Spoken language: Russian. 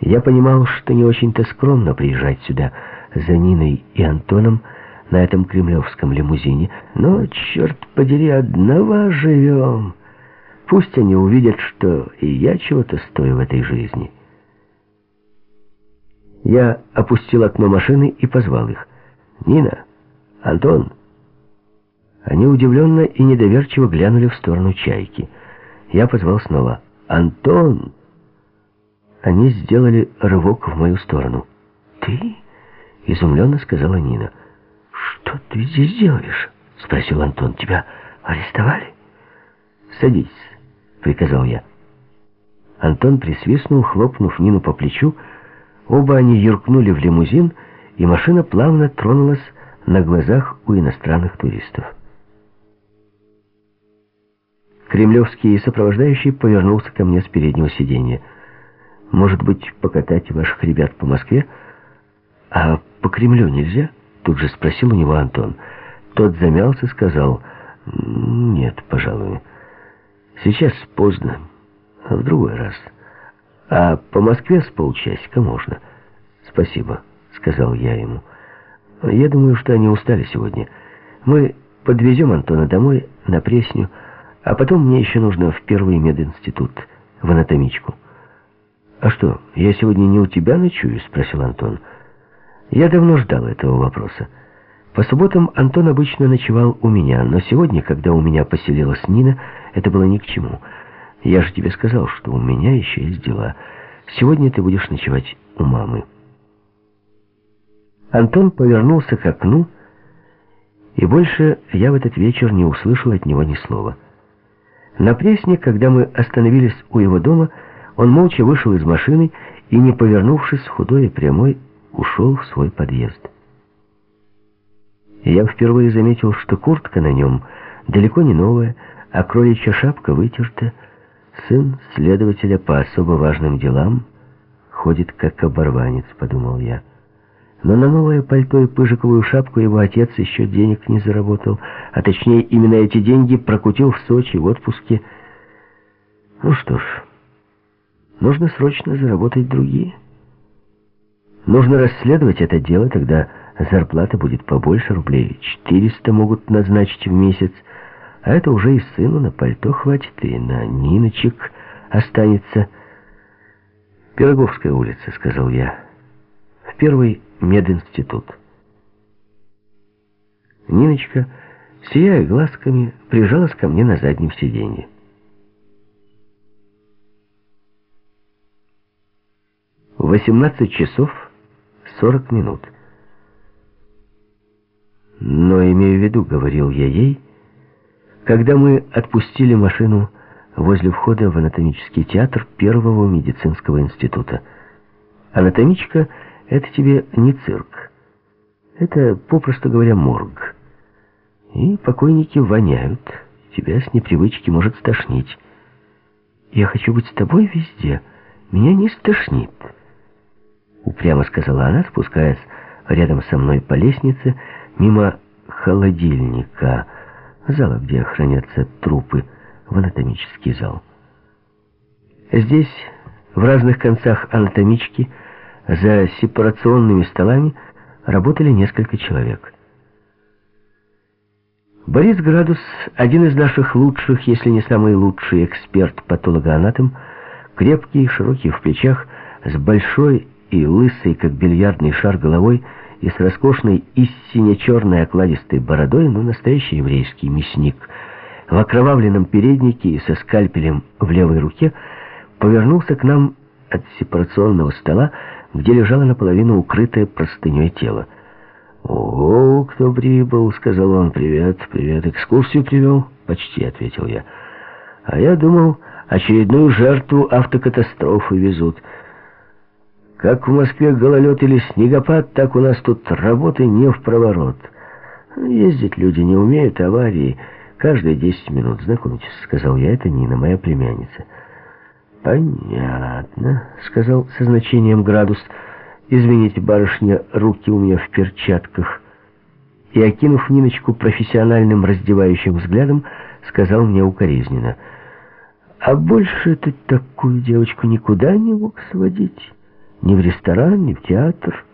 Я понимал, что не очень-то скромно приезжать сюда за Ниной и Антоном на этом кремлевском лимузине, но, черт подери, одного живем. Пусть они увидят, что и я чего-то стою в этой жизни. Я опустил окно машины и позвал их. «Нина! Антон!» Они удивленно и недоверчиво глянули в сторону чайки. Я позвал снова. «Антон!» Они сделали рывок в мою сторону. «Ты?» — изумленно сказала Нина. «Что ты здесь делаешь?» — спросил Антон. «Тебя арестовали?» «Садись», — приказал я. Антон присвистнул, хлопнув Нину по плечу. Оба они юркнули в лимузин, и машина плавно тронулась на глазах у иностранных туристов. Кремлевский сопровождающий повернулся ко мне с переднего сиденья. Может быть, покатать ваших ребят по Москве? А по Кремлю нельзя? Тут же спросил у него Антон. Тот замялся, сказал, нет, пожалуй. Сейчас поздно, в другой раз. А по Москве с полчасика можно. Спасибо, сказал я ему. Я думаю, что они устали сегодня. Мы подвезем Антона домой на Пресню, а потом мне еще нужно в первый мединститут, в анатомичку. «А что, я сегодня не у тебя ночую?» — спросил Антон. Я давно ждал этого вопроса. По субботам Антон обычно ночевал у меня, но сегодня, когда у меня поселилась Нина, это было ни к чему. Я же тебе сказал, что у меня еще есть дела. Сегодня ты будешь ночевать у мамы. Антон повернулся к окну, и больше я в этот вечер не услышал от него ни слова. На Пресне, когда мы остановились у его дома, он молча вышел из машины и, не повернувшись, худой и прямой, ушел в свой подъезд. Я впервые заметил, что куртка на нем далеко не новая, а кроличья шапка вытерта. Сын следователя по особо важным делам ходит как оборванец, подумал я. Но на новое пальто и пыжиковую шапку его отец еще денег не заработал, а точнее именно эти деньги прокутил в Сочи в отпуске. Ну что ж... Нужно срочно заработать другие. Нужно расследовать это дело, тогда зарплата будет побольше, рублей 400 могут назначить в месяц, а это уже и сыну на пальто хватит, и на Ниночек останется. «Пироговская улица», — сказал я, — «в первый мединститут». Ниночка, сияя глазками, прижалась ко мне на заднем сиденье. 18 часов 40 минут. Но имею в виду, говорил я ей, когда мы отпустили машину возле входа в анатомический театр Первого медицинского института. Анатомичка — это тебе не цирк. Это, попросту говоря, морг. И покойники воняют. Тебя с непривычки может стошнить. Я хочу быть с тобой везде. Меня не стошнит упрямо сказала она, спускаясь рядом со мной по лестнице, мимо холодильника, зала, где хранятся трупы, в анатомический зал. Здесь, в разных концах анатомички, за сепарационными столами, работали несколько человек. Борис Градус, один из наших лучших, если не самый лучший эксперт-патологоанатом, крепкий, широкий в плечах, с большой и лысый, как бильярдный шар головой, и с роскошной истине черной окладистой бородой, но настоящий еврейский мясник, в окровавленном переднике и со скальпелем в левой руке, повернулся к нам от сепарационного стола, где лежало наполовину укрытое простыней тело. «О, кто прибыл!» — сказал он. «Привет, привет. Экскурсию привел?» «Почти», — ответил я. «А я думал, очередную жертву автокатастрофы везут». Как в Москве гололед или снегопад, так у нас тут работы не в проворот. Ездить люди не умеют, аварии каждые десять минут. Знакомьтесь, сказал я, это Нина, моя племянница. Понятно, сказал со значением градус. Извините, барышня, руки у меня в перчатках. И, окинув Ниночку профессиональным раздевающим взглядом, сказал мне укоризненно. А больше ты такую девочку никуда не мог сводить. Ни в ресторан, ни в театр.